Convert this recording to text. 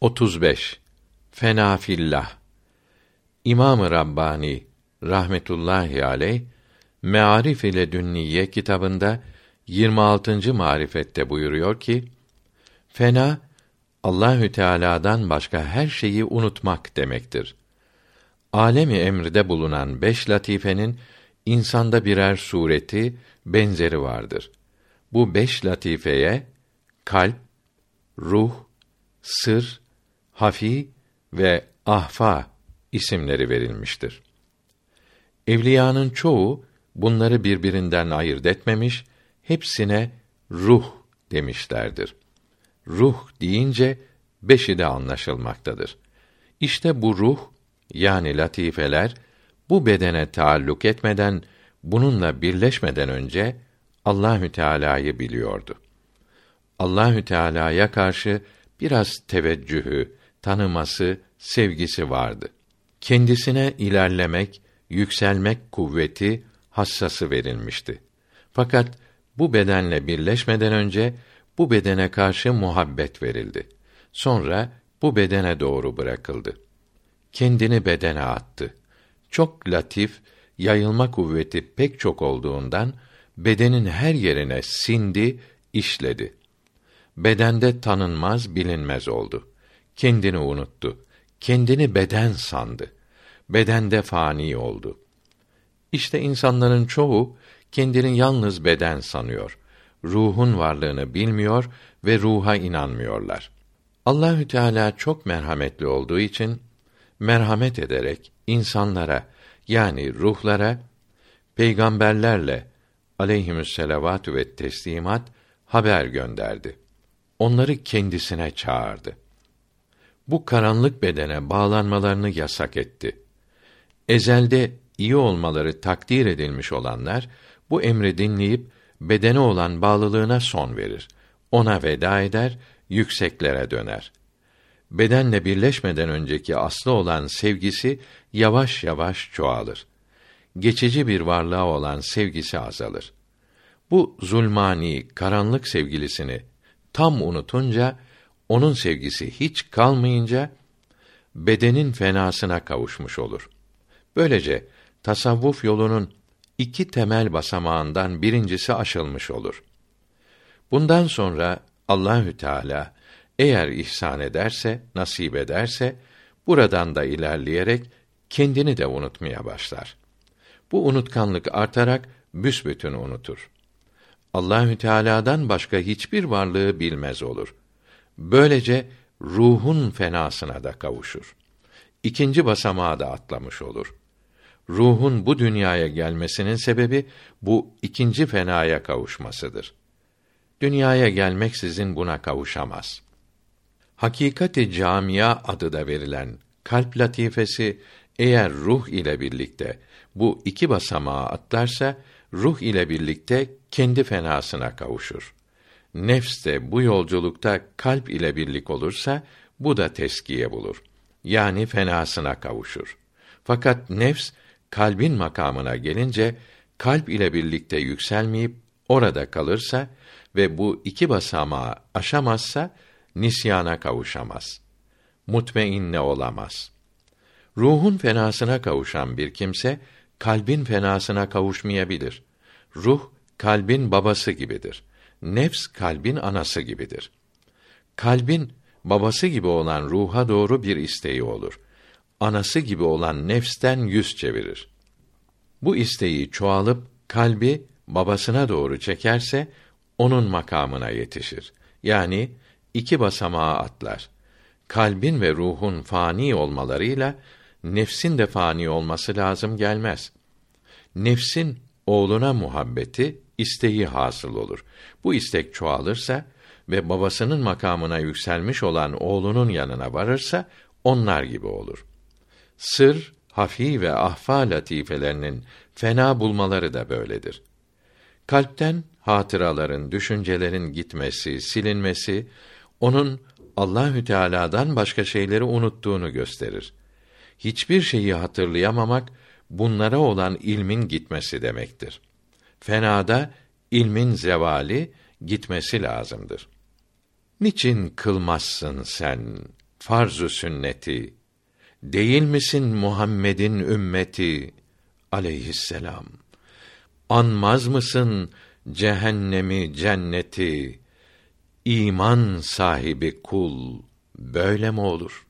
35 Fena fillah İmam-ı Rabbani rahmetullahi aleyh Mearif ile Dünniye kitabında 26. marifette buyuruyor ki fena Allahü Teala'dan başka her şeyi unutmak demektir. Alemi emride bulunan beş latifenin insanda birer sureti, benzeri vardır. Bu beş latifeye kalp, ruh, sır, hafi ve ahfa isimleri verilmiştir. Evliyanın çoğu bunları birbirinden ayırt etmemiş, hepsine ruh demişlerdir. Ruh deyince beşi de anlaşılmaktadır. İşte bu ruh yani latifeler bu bedene taalluk etmeden bununla birleşmeden önce Allahü Teala'yı biliyordu. Allahü Teala'ya karşı biraz teveccühü, tanıması, sevgisi vardı. Kendisine ilerlemek, yükselmek kuvveti, hassası verilmişti. Fakat bu bedenle birleşmeden önce bu bedene karşı muhabbet verildi. Sonra bu bedene doğru bırakıldı. Kendini bedene attı. Çok latif, yayılma kuvveti pek çok olduğundan bedenin her yerine sindi, işledi. Bedende tanınmaz, bilinmez oldu. Kendini unuttu. Kendini beden sandı. Bedende fani oldu. İşte insanların çoğu kendini yalnız beden sanıyor. Ruhun varlığını bilmiyor ve ruha inanmıyorlar. Allahü Teala çok merhametli olduğu için merhamet ederek insanlara yani ruhlara peygamberlerle aleyhimüsselavatü ve teslimat haber gönderdi. Onları kendisine çağırdı. Bu karanlık bedene bağlanmalarını yasak etti. Ezelde iyi olmaları takdir edilmiş olanlar bu emri dinleyip bedene olan bağlılığına son verir. Ona veda eder, yükseklere döner. Bedenle birleşmeden önceki aslı olan sevgisi yavaş yavaş çoğalır. Geçici bir varlığa olan sevgisi azalır. Bu zulmani, karanlık sevgilisini tam unutunca, onun sevgisi hiç kalmayınca bedenin fenasına kavuşmuş olur. Böylece tasavvuf yolunun iki temel basamağından birincisi aşılmış olur. Bundan sonra Allahü Teala eğer ihsan ederse, nasip ederse buradan da ilerleyerek kendini de unutmaya başlar. Bu unutkanlık artarak büsbütün unutur. Allahü Teala'dan başka hiçbir varlığı bilmez olur. Böylece ruhun fenasına da kavuşur. İkinci basamağı da atlamış olur. Ruhun bu dünyaya gelmesinin sebebi bu ikinci fenaya kavuşmasıdır. Dünyaya gelmek sizin buna kavuşamaz. Hakikati camia adı da verilen kalp latifesi eğer ruh ile birlikte bu iki basamağı atlarsa ruh ile birlikte kendi fenasına kavuşur. Nefs de bu yolculukta kalp ile birlik olursa bu da teskiye bulur. Yani fenasına kavuşur. Fakat nefs kalbin makamına gelince kalp ile birlikte yükselmeyip orada kalırsa ve bu iki basamağı aşamazsa nisyana kavuşamaz. Mutmeinne olamaz. Ruhun fenasına kavuşan bir kimse kalbin fenasına kavuşmayabilir. Ruh kalbin babası gibidir. Nefs kalbin anası gibidir. Kalbin babası gibi olan ruha doğru bir isteği olur. Anası gibi olan nefsten yüz çevirir. Bu isteği çoğalıp kalbi babasına doğru çekerse onun makamına yetişir. Yani iki basamağa atlar. Kalbin ve ruhun fani olmalarıyla nefsin de fani olması lazım gelmez. Nefsin oğluna muhabbeti, isteği hasıl olur. Bu istek çoğalırsa ve babasının makamına yükselmiş olan oğlunun yanına varırsa onlar gibi olur. Sır, hafi ve ahfa latifelerinin fena bulmaları da böyledir. Kalpten hatıraların, düşüncelerin gitmesi, silinmesi onun Allahü Teala'dan başka şeyleri unuttuğunu gösterir. Hiçbir şeyi hatırlayamamak bunlara olan ilmin gitmesi demektir. Fenada ilmin zevali gitmesi lazımdır. Niçin kılmazsın sen farz-ı sünneti. Değil misin Muhammed'in ümmeti aleyhisselam? Anmaz mısın cehennemi, cenneti? İman sahibi kul böyle mi olur?